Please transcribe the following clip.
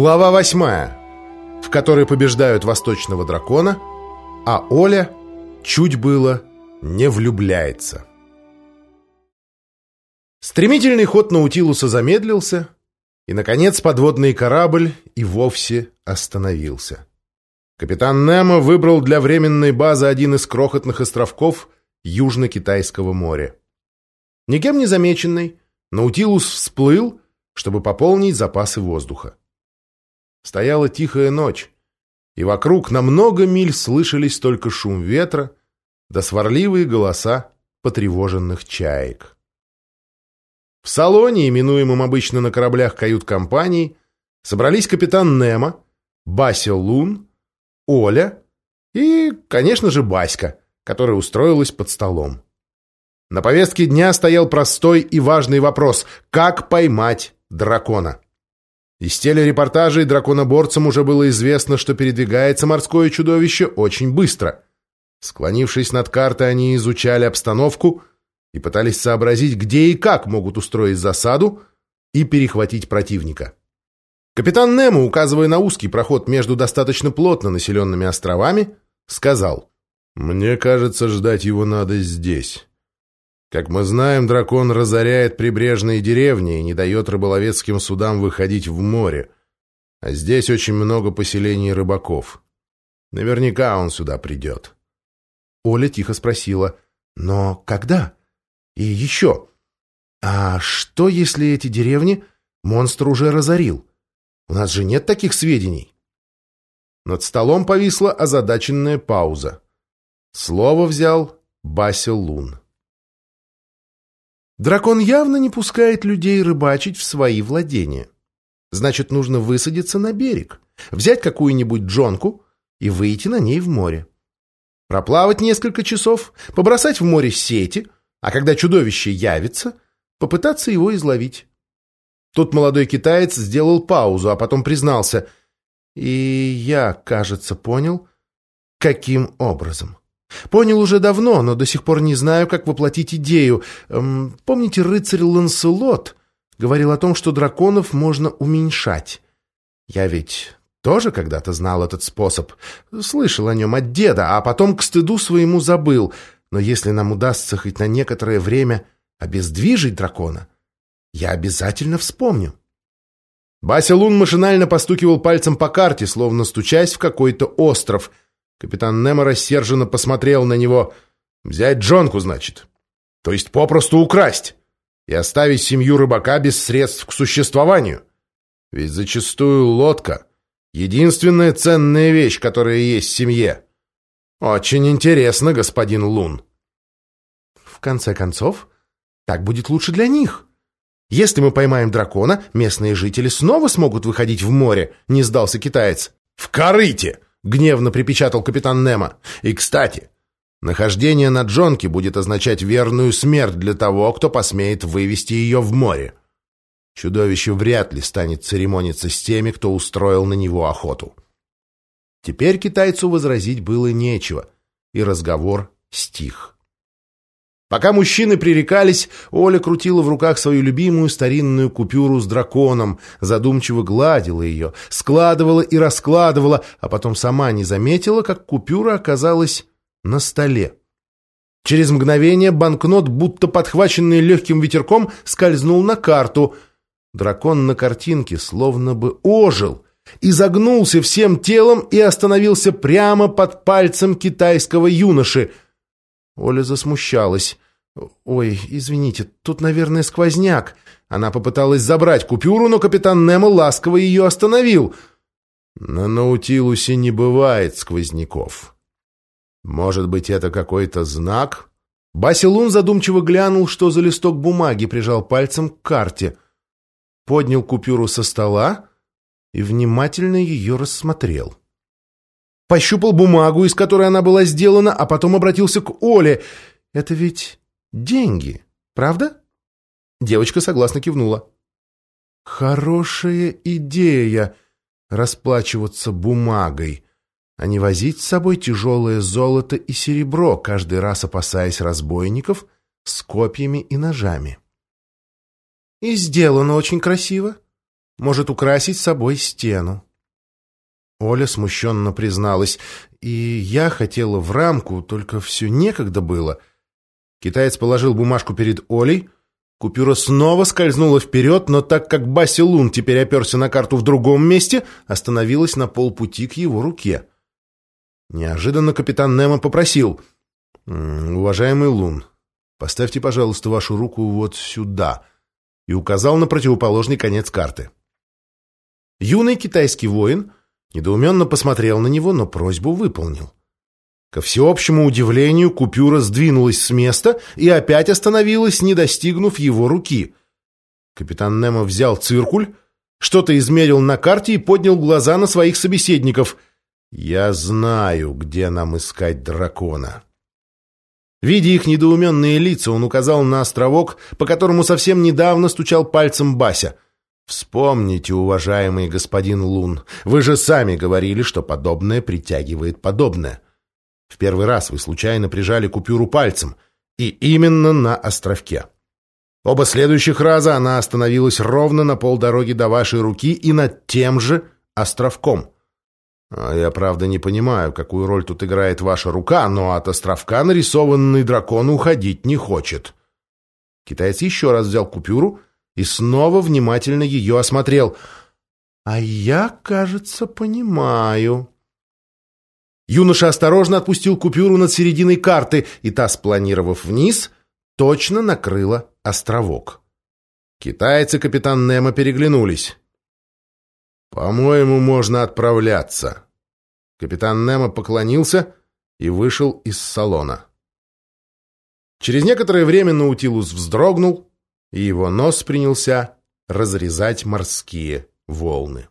Глава восьмая, в которой побеждают восточного дракона, а Оля чуть было не влюбляется. Стремительный ход Наутилуса замедлился, и, наконец, подводный корабль и вовсе остановился. Капитан Немо выбрал для временной базы один из крохотных островков Южно-Китайского моря. Никем не замеченный, Наутилус всплыл, чтобы пополнить запасы воздуха. Стояла тихая ночь, и вокруг на много миль слышались только шум ветра да сварливые голоса потревоженных чаек. В салоне, именуемом обычно на кораблях кают-компании, собрались капитан Немо, Бася Лун, Оля и, конечно же, Баська, которая устроилась под столом. На повестке дня стоял простой и важный вопрос – как поймать дракона? Из телерепортажей драконоборцам уже было известно, что передвигается морское чудовище очень быстро. Склонившись над картой, они изучали обстановку и пытались сообразить, где и как могут устроить засаду и перехватить противника. Капитан Немо, указывая на узкий проход между достаточно плотно населенными островами, сказал, «Мне кажется, ждать его надо здесь». Как мы знаем, дракон разоряет прибрежные деревни и не дает рыболовецким судам выходить в море. А здесь очень много поселений рыбаков. Наверняка он сюда придет. Оля тихо спросила, «Но когда? И еще, а что, если эти деревни монстр уже разорил? У нас же нет таких сведений». Над столом повисла озадаченная пауза. Слово взял Бася Лун. Дракон явно не пускает людей рыбачить в свои владения. Значит, нужно высадиться на берег, взять какую-нибудь джонку и выйти на ней в море. Проплавать несколько часов, побросать в море сети, а когда чудовище явится, попытаться его изловить. Тут молодой китаец сделал паузу, а потом признался. И я, кажется, понял, каким образом. Понял уже давно, но до сих пор не знаю, как воплотить идею. Эм, помните, рыцарь Ланселот говорил о том, что драконов можно уменьшать? Я ведь тоже когда-то знал этот способ. Слышал о нем от деда, а потом к стыду своему забыл. Но если нам удастся хоть на некоторое время обездвижить дракона, я обязательно вспомню. Бася Лун машинально постукивал пальцем по карте, словно стучась в какой-то остров — Капитан Немо рассерженно посмотрел на него. «Взять Джонку, значит? То есть попросту украсть и оставить семью рыбака без средств к существованию? Ведь зачастую лодка — единственная ценная вещь, которая есть в семье. Очень интересно, господин Лун». «В конце концов, так будет лучше для них», если мы поймаем дракона, местные жители снова смогут выходить в море, не сдался китаец. В корыте! — гневно припечатал капитан Немо. «И, кстати, нахождение на Джонке будет означать верную смерть для того, кто посмеет вывести ее в море. Чудовище вряд ли станет церемониться с теми, кто устроил на него охоту». Теперь китайцу возразить было нечего, и разговор стих. Пока мужчины пререкались, Оля крутила в руках свою любимую старинную купюру с драконом, задумчиво гладила ее, складывала и раскладывала, а потом сама не заметила, как купюра оказалась на столе. Через мгновение банкнот, будто подхваченный легким ветерком, скользнул на карту. Дракон на картинке словно бы ожил, изогнулся всем телом и остановился прямо под пальцем китайского юноши — Оля засмущалась. «Ой, извините, тут, наверное, сквозняк». Она попыталась забрать купюру, но капитан Немо ласково ее остановил. «На Наутилусе не бывает сквозняков. Может быть, это какой-то знак?» Басилун задумчиво глянул, что за листок бумаги прижал пальцем к карте. Поднял купюру со стола и внимательно ее рассмотрел. Пощупал бумагу, из которой она была сделана, а потом обратился к Оле. «Это ведь деньги, правда?» Девочка согласно кивнула. «Хорошая идея расплачиваться бумагой, а не возить с собой тяжелое золото и серебро, каждый раз опасаясь разбойников с копьями и ножами». «И сделано очень красиво. может украсить собой стену. Оля смущенно призналась. «И я хотела в рамку, только все некогда было». Китаец положил бумажку перед Олей. Купюра снова скользнула вперед, но так как Баси Лун теперь оперся на карту в другом месте, остановилась на полпути к его руке. Неожиданно капитан Немо попросил. «Уважаемый Лун, поставьте, пожалуйста, вашу руку вот сюда» и указал на противоположный конец карты. Юный китайский воин недоуменно посмотрел на него, но просьбу выполнил. Ко всеобщему удивлению купюра сдвинулась с места и опять остановилась, не достигнув его руки. Капитан Немо взял циркуль, что-то измерил на карте и поднял глаза на своих собеседников. «Я знаю, где нам искать дракона». Видя их недоуменные лица, он указал на островок, по которому совсем недавно стучал пальцем Бася. «Вспомните, уважаемый господин Лун, вы же сами говорили, что подобное притягивает подобное. В первый раз вы случайно прижали купюру пальцем, и именно на островке. Оба следующих раза она остановилась ровно на полдороги до вашей руки и над тем же островком». А я, правда, не понимаю, какую роль тут играет ваша рука, но от островка нарисованный дракон уходить не хочет. Китаец еще раз взял купюру и снова внимательно ее осмотрел. А я, кажется, понимаю. Юноша осторожно отпустил купюру над серединой карты, и та, спланировав вниз, точно накрыла островок. Китайцы капитан Немо переглянулись. «По-моему, можно отправляться». Капитан Немо поклонился и вышел из салона. Через некоторое время Наутилус вздрогнул, и его нос принялся разрезать морские волны.